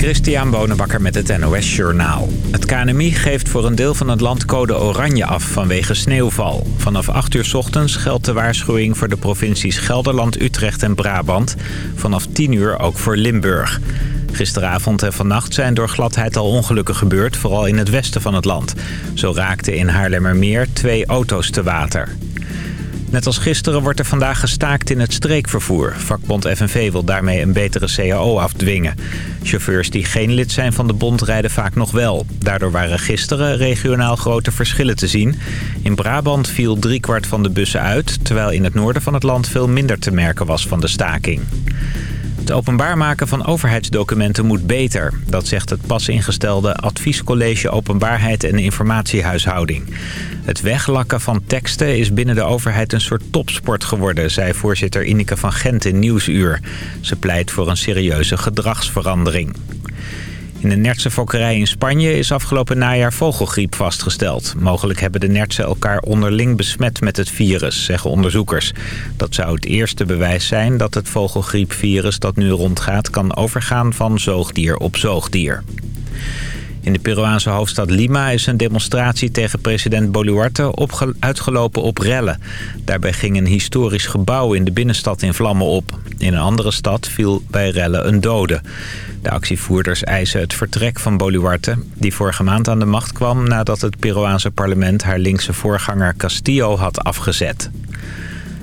Christian Bonenbakker met het NOS Journaal. Het KNMI geeft voor een deel van het land code oranje af vanwege sneeuwval. Vanaf 8 uur ochtends geldt de waarschuwing voor de provincies Gelderland, Utrecht en Brabant. Vanaf 10 uur ook voor Limburg. Gisteravond en vannacht zijn door gladheid al ongelukken gebeurd, vooral in het westen van het land. Zo raakten in Haarlemmermeer twee auto's te water. Net als gisteren wordt er vandaag gestaakt in het streekvervoer. Vakbond FNV wil daarmee een betere CAO afdwingen. Chauffeurs die geen lid zijn van de bond rijden vaak nog wel. Daardoor waren gisteren regionaal grote verschillen te zien. In Brabant viel driekwart van de bussen uit... terwijl in het noorden van het land veel minder te merken was van de staking. Het openbaar maken van overheidsdocumenten moet beter. Dat zegt het pas ingestelde Adviescollege Openbaarheid en Informatiehuishouding. Het weglakken van teksten is binnen de overheid een soort topsport geworden... zei voorzitter Ineke van Gent in Nieuwsuur. Ze pleit voor een serieuze gedragsverandering. In de Nertse in Spanje is afgelopen najaar vogelgriep vastgesteld. Mogelijk hebben de Nertsen elkaar onderling besmet met het virus, zeggen onderzoekers. Dat zou het eerste bewijs zijn dat het vogelgriepvirus dat nu rondgaat... kan overgaan van zoogdier op zoogdier. In de Peruaanse hoofdstad Lima is een demonstratie tegen president Boluarte uitgelopen op rellen. Daarbij ging een historisch gebouw in de binnenstad in vlammen op. In een andere stad viel bij rellen een dode. De actievoerders eisen het vertrek van Boluarte, die vorige maand aan de macht kwam... nadat het Peruaanse parlement haar linkse voorganger Castillo had afgezet.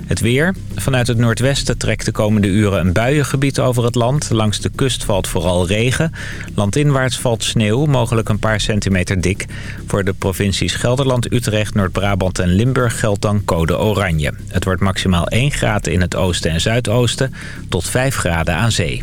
Het weer. Vanuit het noordwesten trekt de komende uren een buiengebied over het land. Langs de kust valt vooral regen. Landinwaarts valt sneeuw, mogelijk een paar centimeter dik. Voor de provincies Gelderland, Utrecht, Noord-Brabant en Limburg geldt dan code oranje. Het wordt maximaal 1 graden in het oosten en zuidoosten tot 5 graden aan zee.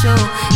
show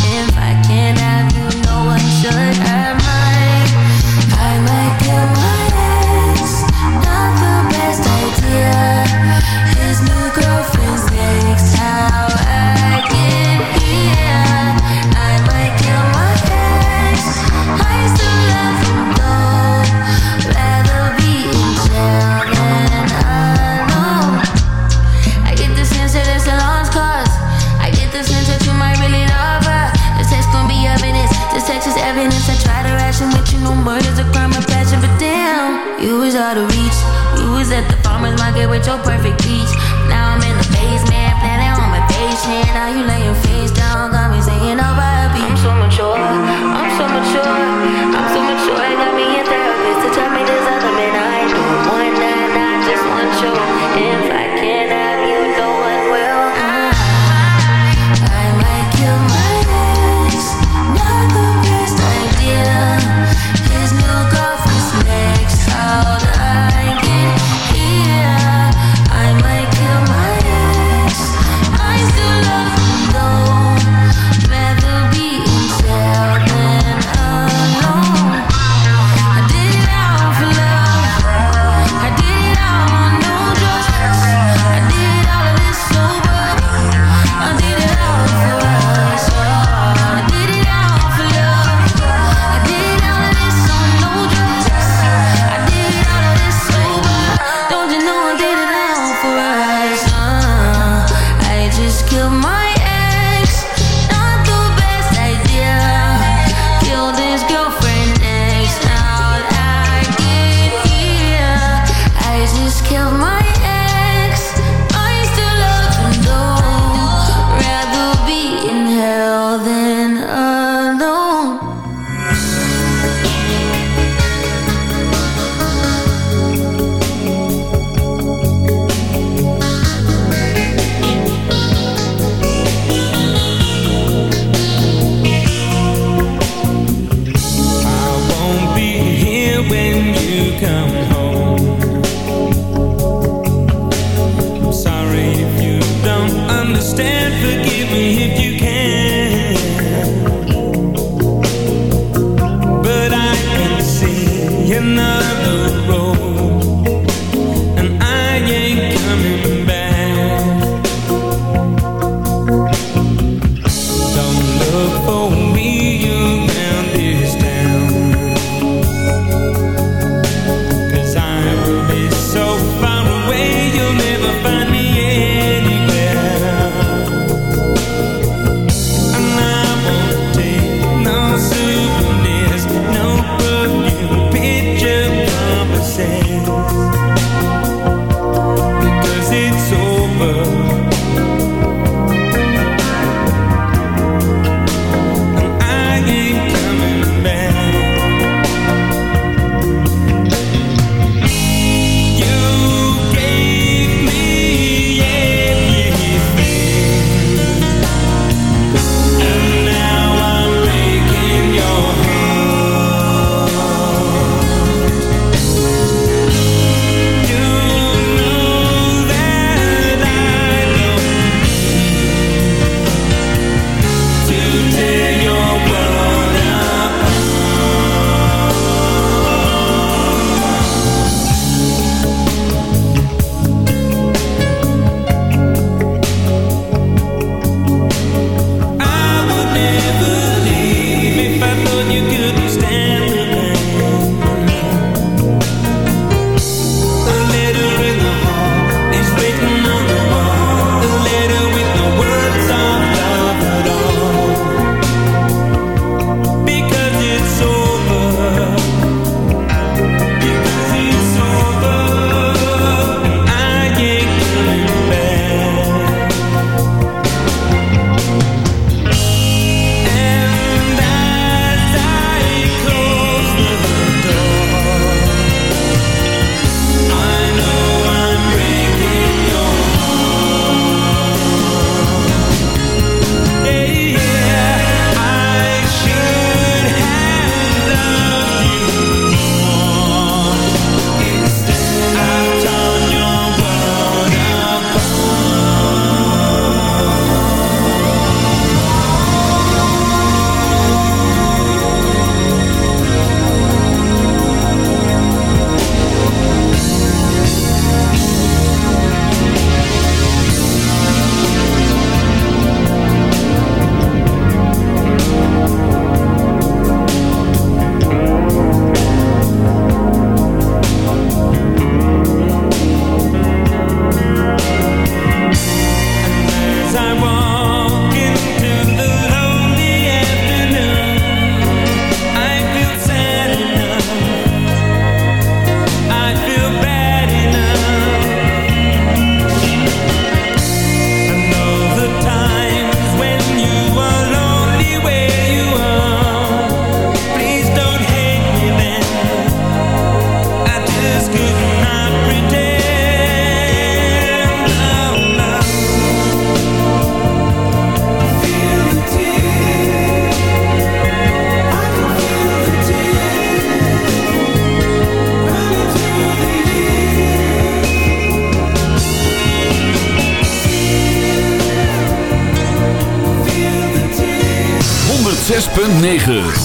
9.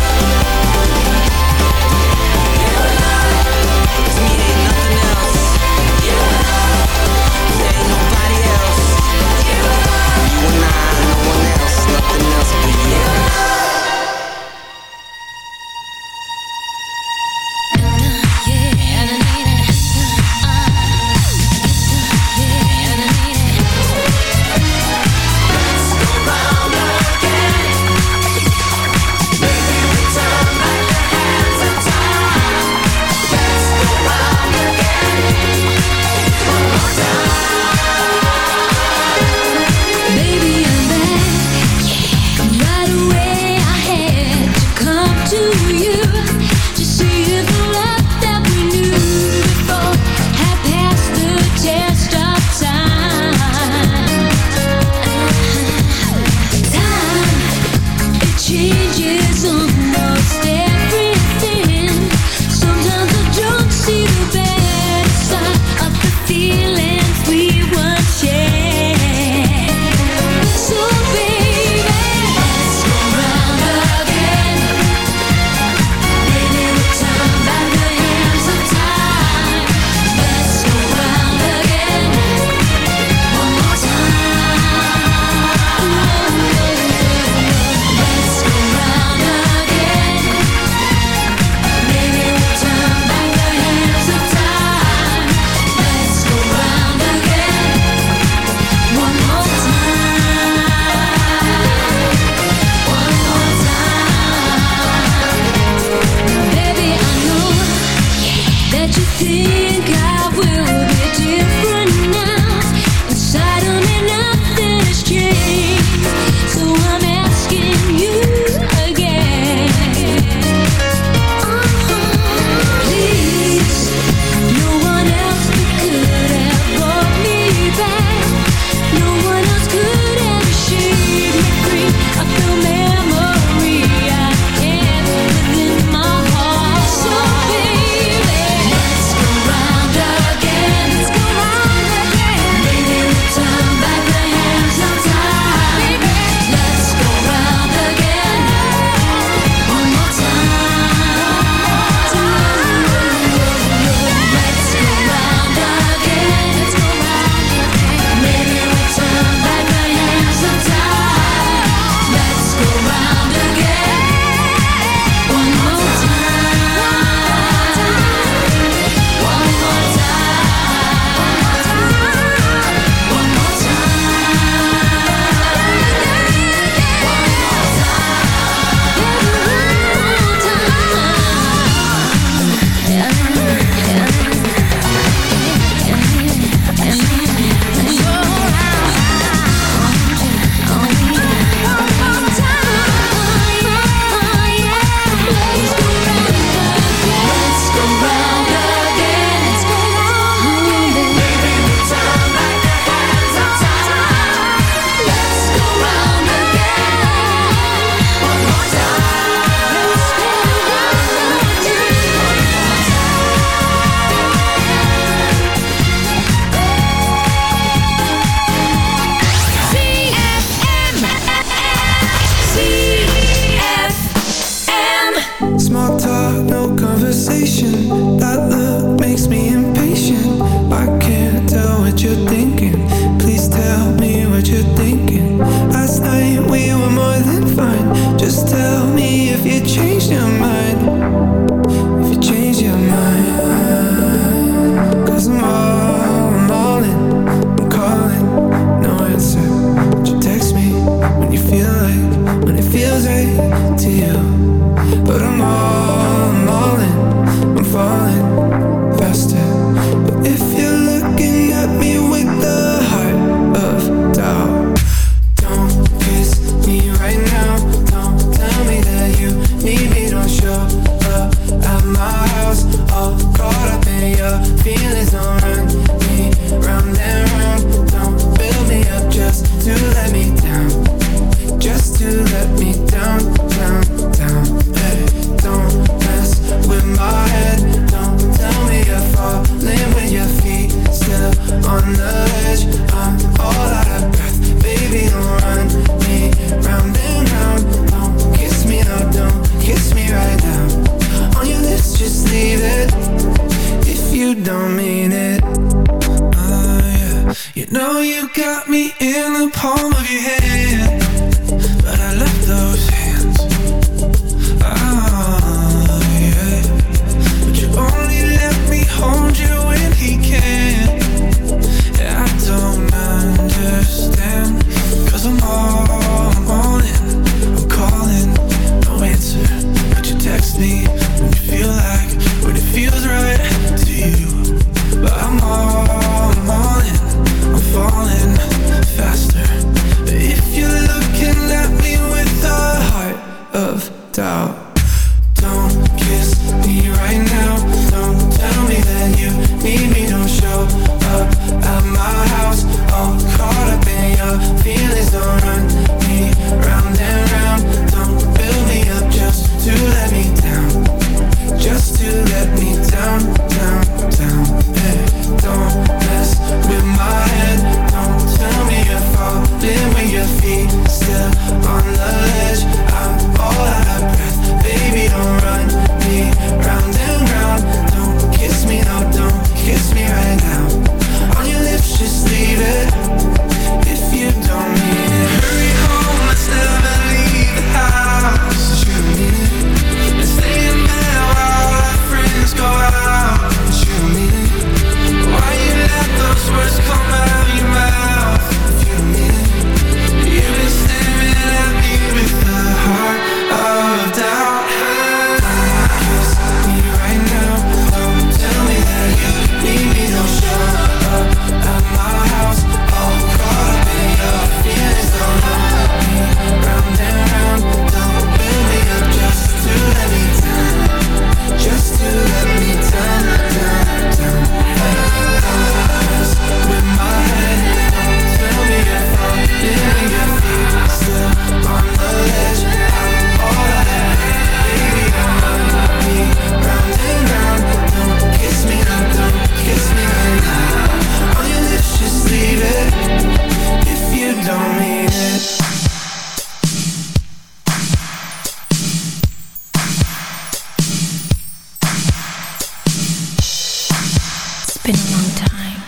been a long time.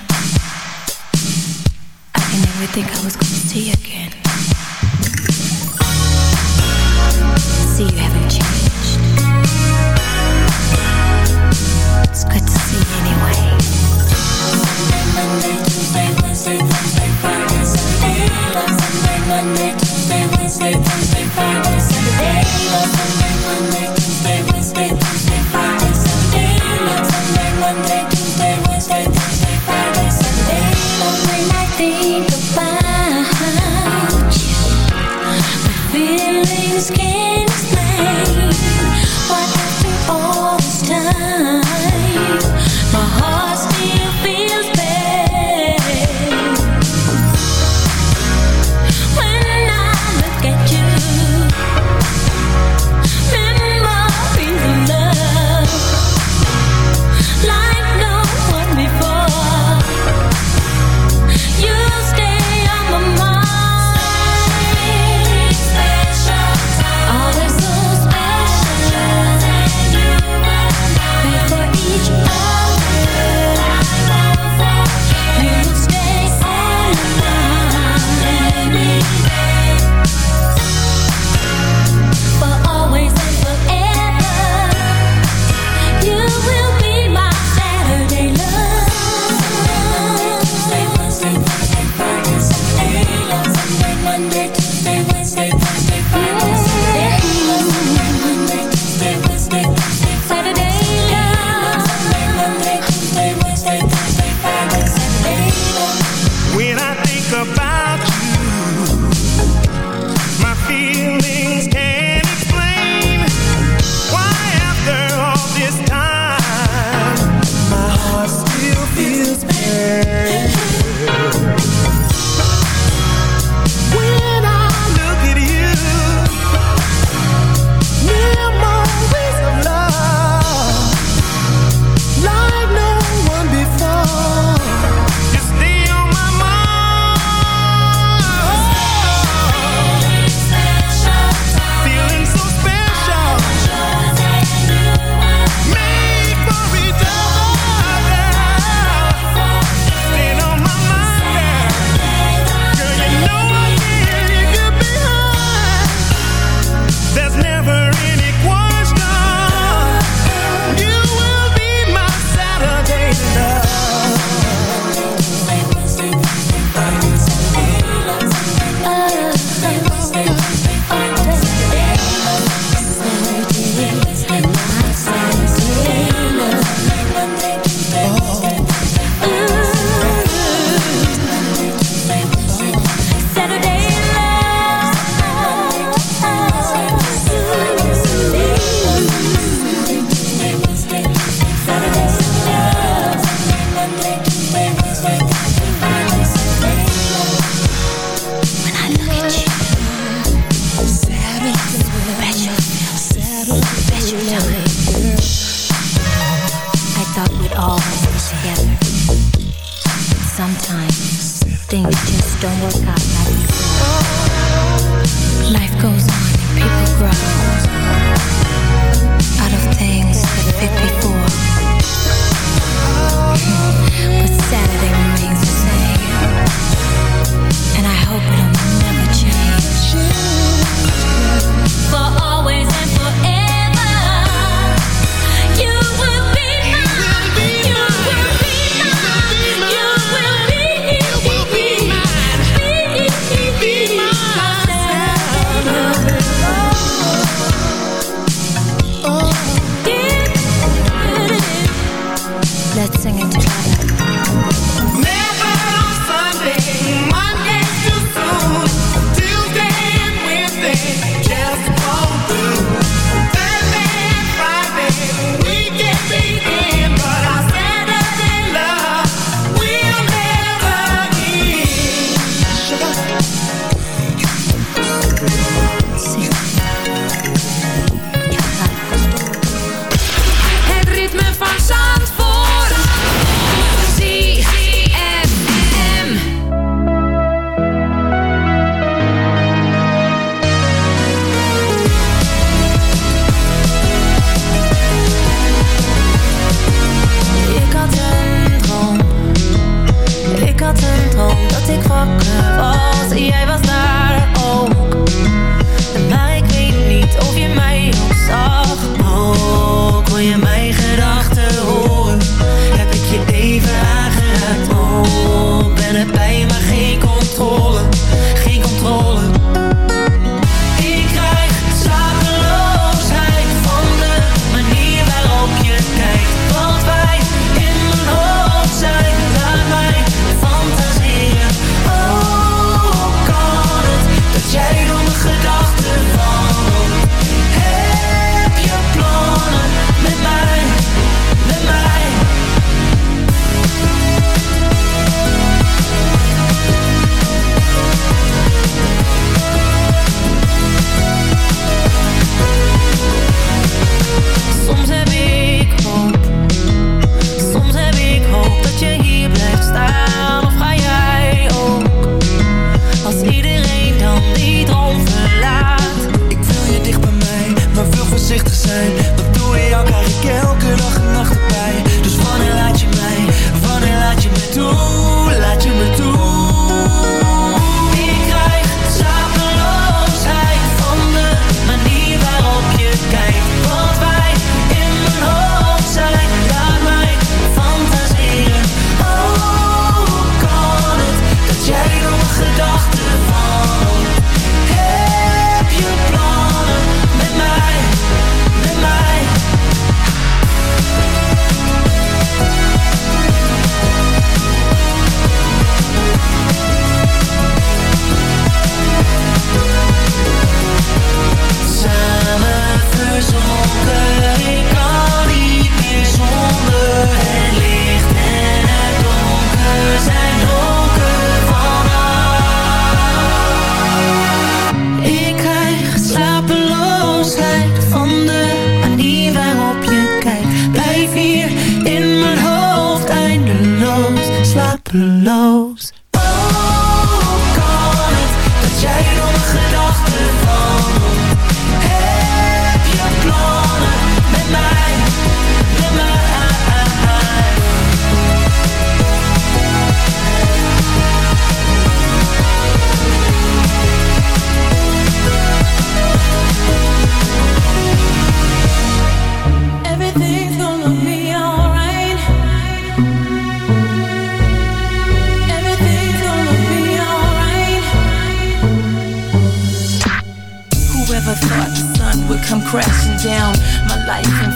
I didn't think I was gonna see you again.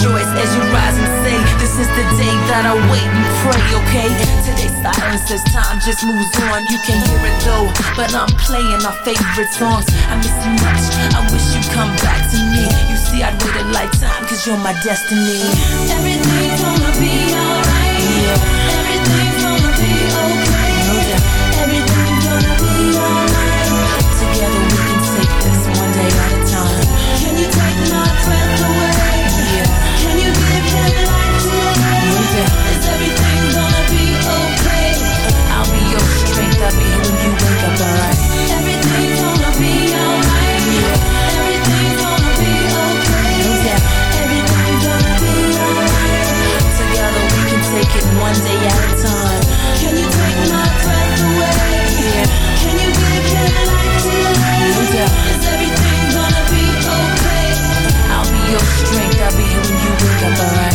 rejoice as you rise and say, This is the day that I wait and pray, okay? Today's silence as time just moves on. You can hear it though, but I'm playing our favorite songs. I miss you much, I wish you'd come back to me. You see, I'd wait a lifetime, cause you're my destiny. Everything's gonna be alright. Goodbye.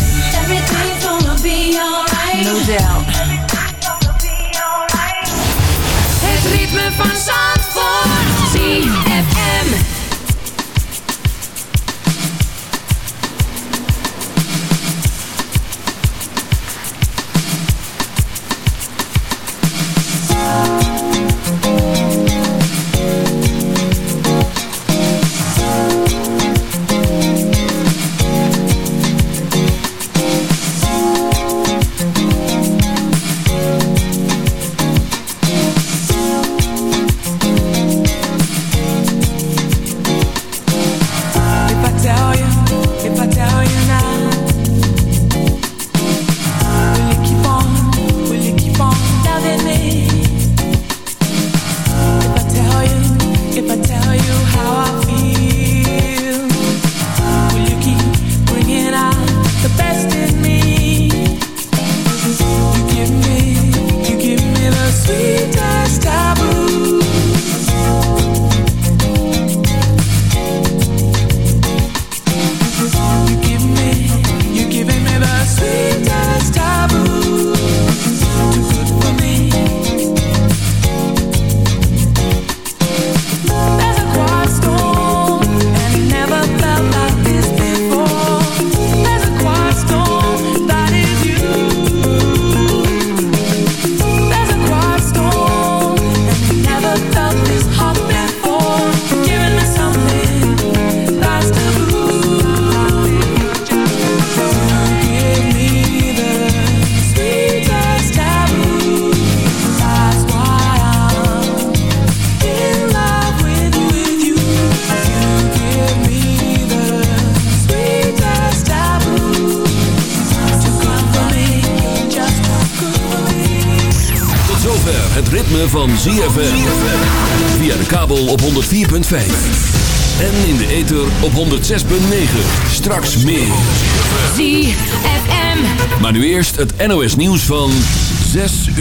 meer. ZFM. Maar nu eerst het NOS nieuws van 6 uur.